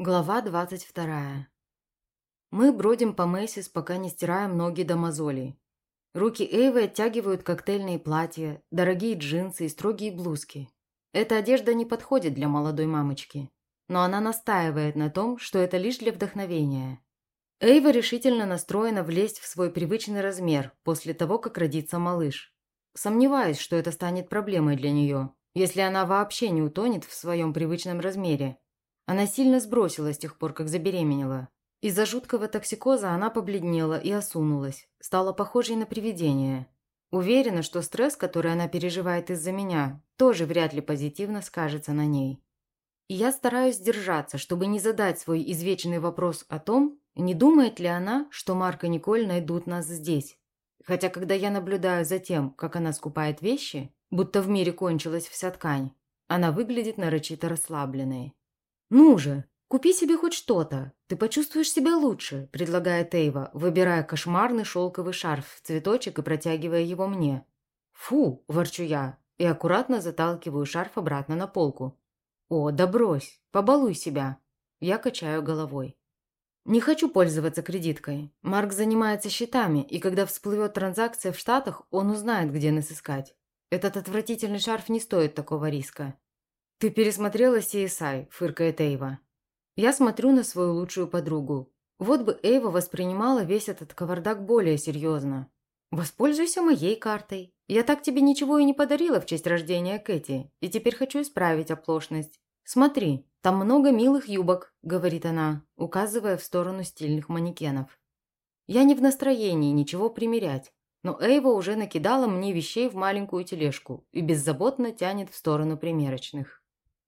Глава 22. Мы бродим по Мэйсис, пока не стираем ноги до мозолей. Руки Эйвы оттягивают коктейльные платья, дорогие джинсы и строгие блузки. Эта одежда не подходит для молодой мамочки, но она настаивает на том, что это лишь для вдохновения. Эйва решительно настроена влезть в свой привычный размер после того, как родится малыш. Сомневаюсь, что это станет проблемой для нее, если она вообще не утонет в своем привычном размере она сильно сбросила с тех пор, как забеременела. Из-за жуткого токсикоза она побледнела и осунулась, стала похожей на привидение. Уверена, что стресс, который она переживает из-за меня, тоже вряд ли позитивно скажется на ней. И я стараюсь держаться, чтобы не задать свой извечный вопрос о том, не думает ли она, что Марк и Николь найдут нас здесь. Хотя, когда я наблюдаю за тем, как она скупает вещи, будто в мире кончилась вся ткань, она выглядит нарочито расслабленной. «Ну же, купи себе хоть что-то, ты почувствуешь себя лучше», – предлагает Эйва, выбирая кошмарный шелковый шарф в цветочек и протягивая его мне. «Фу!» – ворчу я и аккуратно заталкиваю шарф обратно на полку. «О, да брось, побалуй себя!» Я качаю головой. Не хочу пользоваться кредиткой. Марк занимается счетами, и когда всплывет транзакция в Штатах, он узнает, где нас искать. Этот отвратительный шарф не стоит такого риска. «Ты пересмотрела CSI», – фыркает Эйва. Я смотрю на свою лучшую подругу. Вот бы Эйва воспринимала весь этот кавардак более серьезно. «Воспользуйся моей картой. Я так тебе ничего и не подарила в честь рождения Кэти, и теперь хочу исправить оплошность. Смотри, там много милых юбок», – говорит она, указывая в сторону стильных манекенов. Я не в настроении ничего примерять, но Эйва уже накидала мне вещей в маленькую тележку и беззаботно тянет в сторону примерочных.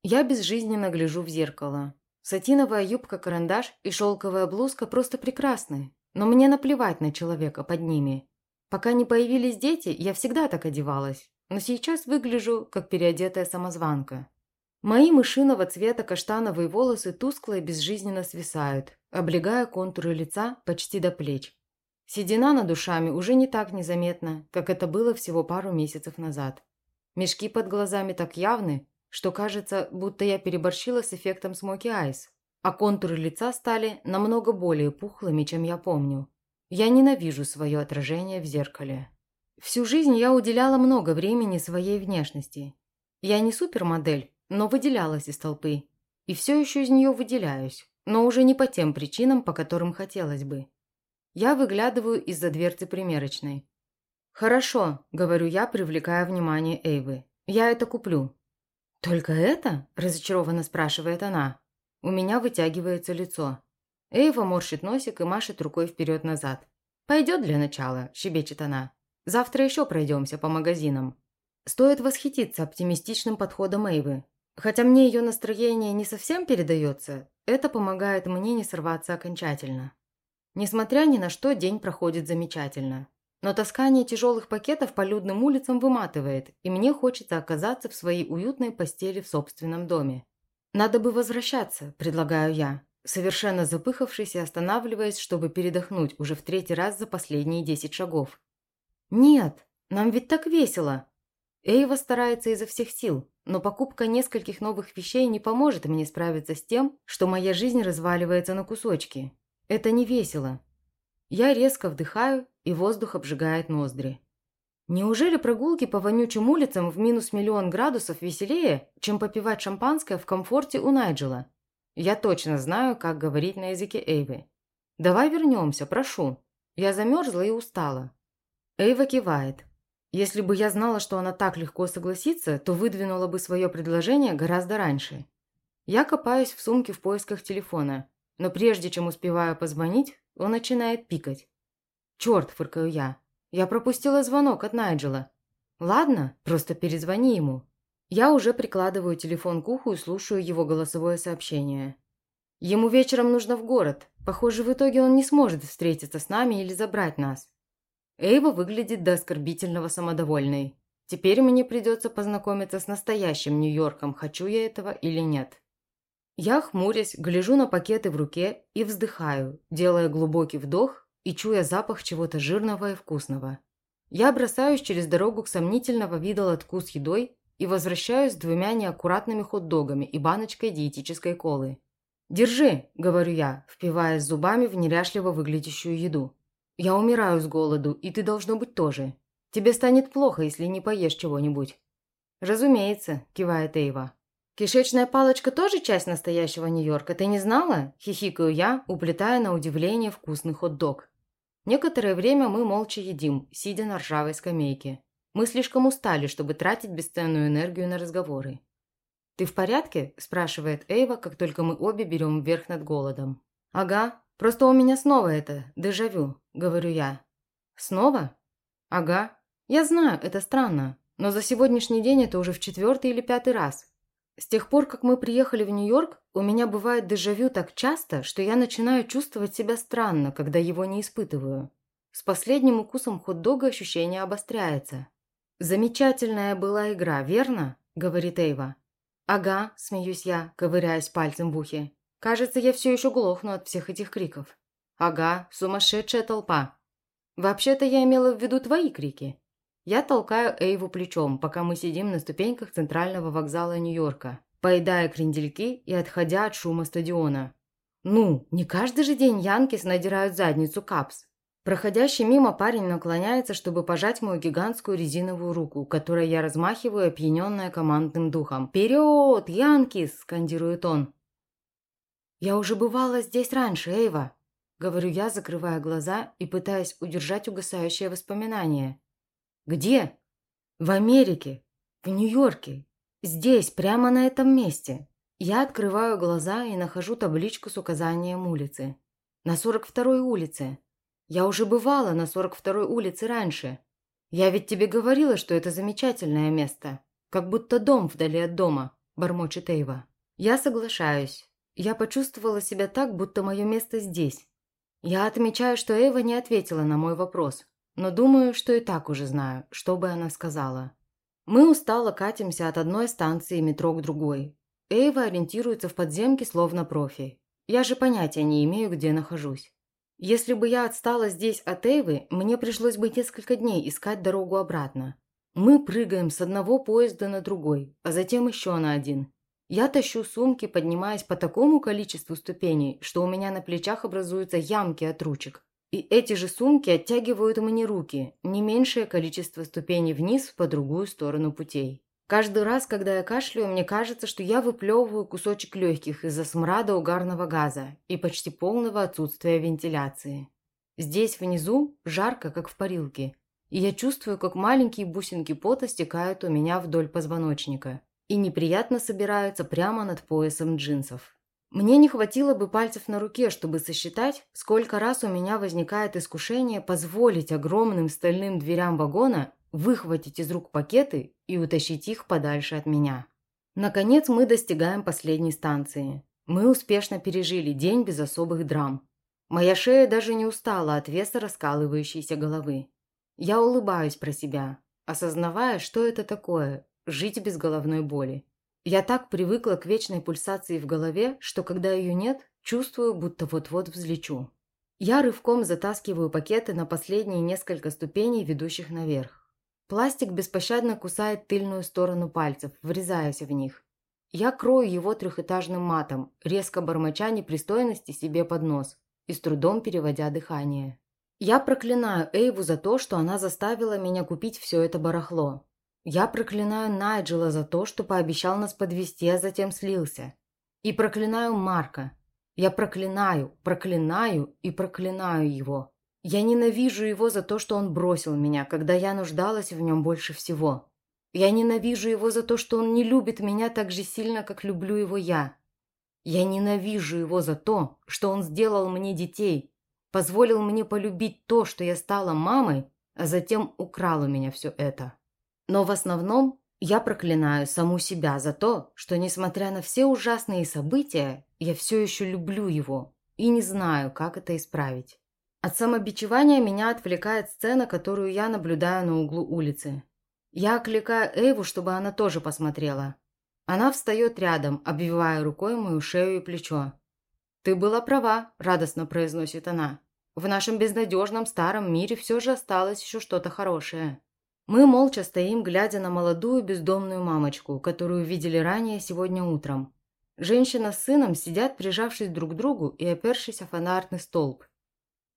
Я безжизненно гляжу в зеркало. Сатиновая юбка-карандаш и шелковая блузка просто прекрасны, но мне наплевать на человека под ними. Пока не появились дети, я всегда так одевалась, но сейчас выгляжу, как переодетая самозванка. Мои мышиного цвета каштановые волосы тускло и безжизненно свисают, облегая контуры лица почти до плеч. Седина над душами уже не так незаметна, как это было всего пару месяцев назад. Мешки под глазами так явны, что кажется, будто я переборщила с эффектом смоки айс, а контуры лица стали намного более пухлыми, чем я помню. Я ненавижу свое отражение в зеркале. Всю жизнь я уделяла много времени своей внешности. Я не супермодель, но выделялась из толпы. И все еще из нее выделяюсь, но уже не по тем причинам, по которым хотелось бы. Я выглядываю из-за дверцы примерочной. «Хорошо», – говорю я, привлекая внимание Эйвы. «Я это куплю. «Только это?» – разочарованно спрашивает она. У меня вытягивается лицо. Эйва морщит носик и машет рукой вперед-назад. «Пойдет для начала», – щебечет она. «Завтра еще пройдемся по магазинам». Стоит восхититься оптимистичным подходом Эйвы. Хотя мне ее настроение не совсем передается, это помогает мне не сорваться окончательно. Несмотря ни на что, день проходит замечательно. Но таскание тяжелых пакетов по людным улицам выматывает, и мне хочется оказаться в своей уютной постели в собственном доме. «Надо бы возвращаться», – предлагаю я, совершенно запыхавшись и останавливаясь, чтобы передохнуть уже в третий раз за последние десять шагов. «Нет, нам ведь так весело!» Эйва старается изо всех сил, но покупка нескольких новых вещей не поможет мне справиться с тем, что моя жизнь разваливается на кусочки. Это не весело. Я резко вдыхаю, и воздух обжигает ноздри. Неужели прогулки по вонючим улицам в минус миллион градусов веселее, чем попивать шампанское в комфорте у Найджела? Я точно знаю, как говорить на языке Эйвы. Давай вернемся, прошу. Я замерзла и устала. Эйва кивает. Если бы я знала, что она так легко согласится, то выдвинула бы свое предложение гораздо раньше. Я копаюсь в сумке в поисках телефона, но прежде чем успеваю позвонить, он начинает пикать. «Черт!» – фыркаю я. «Я пропустила звонок от Найджела». «Ладно, просто перезвони ему». Я уже прикладываю телефон к уху и слушаю его голосовое сообщение. Ему вечером нужно в город. Похоже, в итоге он не сможет встретиться с нами или забрать нас. Эйва выглядит до оскорбительного самодовольной. Теперь мне придется познакомиться с настоящим Нью-Йорком, хочу я этого или нет. Я, хмурясь, гляжу на пакеты в руке и вздыхаю, делая глубокий вдох и чуя запах чего-то жирного и вкусного. Я бросаюсь через дорогу к сомнительного вида лотку с едой и возвращаюсь с двумя неаккуратными хот-догами и баночкой диетической колы. «Держи», – говорю я, впиваясь зубами в неряшливо выглядящую еду. «Я умираю с голоду, и ты должно быть тоже. Тебе станет плохо, если не поешь чего-нибудь». «Разумеется», – кивает Эйва. «Кишечная палочка тоже часть настоящего Нью-Йорка, ты не знала?» – хихикаю я, уплетая на удивление вкусный хот-дог. Некоторое время мы молча едим, сидя на ржавой скамейке. Мы слишком устали, чтобы тратить бесценную энергию на разговоры. «Ты в порядке?» – спрашивает Эйва, как только мы обе берем вверх над голодом. «Ага, просто у меня снова это, дежавю», – говорю я. «Снова?» «Ага. Я знаю, это странно, но за сегодняшний день это уже в четвертый или пятый раз. С тех пор, как мы приехали в Нью-Йорк, у меня бывает дежавю так часто, что я начинаю чувствовать себя странно, когда его не испытываю. С последним укусом хот-дога ощущение обостряется. «Замечательная была игра, верно?» – говорит Эйва. «Ага», – смеюсь я, ковыряясь пальцем в ухе. «Кажется, я все еще глохну от всех этих криков». «Ага, сумасшедшая толпа». «Вообще-то я имела в виду твои крики». Я толкаю Эйву плечом, пока мы сидим на ступеньках центрального вокзала Нью-Йорка, поедая крендельки и отходя от шума стадиона. «Ну, не каждый же день Янкис надирают задницу Капс». Проходящий мимо парень наклоняется, чтобы пожать мою гигантскую резиновую руку, которой я размахиваю, опьяненная командным духом. «Вперед, Янкис!» – скандирует он. «Я уже бывала здесь раньше, Эйва», – говорю я, закрывая глаза и пытаясь удержать угасающее воспоминание. «Где?» «В Америке. В Нью-Йорке. Здесь, прямо на этом месте». Я открываю глаза и нахожу табличку с указанием улицы. На 42-й улице. Я уже бывала на 42-й улице раньше. Я ведь тебе говорила, что это замечательное место. Как будто дом вдали от дома», – бормочет Эйва. Я соглашаюсь. Я почувствовала себя так, будто мое место здесь. Я отмечаю, что Эйва не ответила на мой вопрос, но думаю, что и так уже знаю, что бы она сказала. Мы устало катимся от одной станции метро к другой. Эйва ориентируется в подземке словно профи. Я же понятия не имею, где нахожусь. Если бы я отстала здесь от Эйвы, мне пришлось бы несколько дней искать дорогу обратно. Мы прыгаем с одного поезда на другой, а затем еще на один. Я тащу сумки, поднимаясь по такому количеству ступеней, что у меня на плечах образуются ямки от ручек. И эти же сумки оттягивают мне руки, не меньшее количество ступеней вниз по другую сторону путей. Каждый раз, когда я кашляю, мне кажется, что я выплевываю кусочек легких из-за смрада угарного газа и почти полного отсутствия вентиляции. Здесь, внизу, жарко, как в парилке, и я чувствую, как маленькие бусинки пота стекают у меня вдоль позвоночника и неприятно собираются прямо над поясом джинсов. Мне не хватило бы пальцев на руке, чтобы сосчитать, сколько раз у меня возникает искушение позволить огромным стальным дверям вагона выхватить из рук пакеты и утащить их подальше от меня. Наконец мы достигаем последней станции. Мы успешно пережили день без особых драм. Моя шея даже не устала от веса раскалывающейся головы. Я улыбаюсь про себя, осознавая, что это такое – жить без головной боли. Я так привыкла к вечной пульсации в голове, что когда ее нет, чувствую, будто вот-вот взлечу. Я рывком затаскиваю пакеты на последние несколько ступеней, ведущих наверх. Пластик беспощадно кусает тыльную сторону пальцев, врезаясь в них. Я крою его трехэтажным матом, резко бормоча непристойности себе под нос и с трудом переводя дыхание. Я проклинаю Эйву за то, что она заставила меня купить все это барахло. Я проклинаю Найджела за то, что пообещал нас подвести, а затем слился. И проклинаю Марка. Я проклинаю, проклинаю и проклинаю его. Я ненавижу его за то, что он бросил меня, когда я нуждалась в нем больше всего. Я ненавижу его за то, что он не любит меня так же сильно, как люблю его я. Я ненавижу его за то, что он сделал мне детей, позволил мне полюбить то, что я стала мамой, а затем украл у меня все это. Но в основном я проклинаю саму себя за то, что, несмотря на все ужасные события, я все еще люблю его и не знаю, как это исправить. От самобичевания меня отвлекает сцена, которую я наблюдаю на углу улицы. Я окликаю Эйву, чтобы она тоже посмотрела. Она встает рядом, обвивая рукой мою шею и плечо. «Ты была права», – радостно произносит она. «В нашем безнадежном старом мире все же осталось еще что-то хорошее». Мы молча стоим, глядя на молодую бездомную мамочку, которую видели ранее сегодня утром. Женщина с сыном сидят, прижавшись друг к другу и опершись о фонарный столб.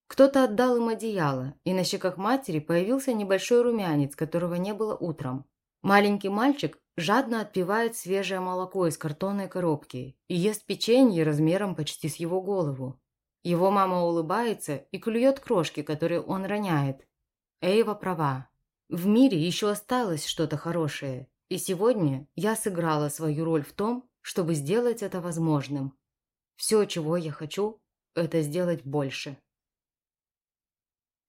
Кто-то отдал им одеяло, и на щеках матери появился небольшой румянец, которого не было утром. Маленький мальчик жадно отпивает свежее молоко из картонной коробки и ест печенье размером почти с его голову. Его мама улыбается и клюет крошки, которые он роняет. Эйва права. В мире еще осталось что-то хорошее, и сегодня я сыграла свою роль в том, чтобы сделать это возможным. Все, чего я хочу, это сделать больше.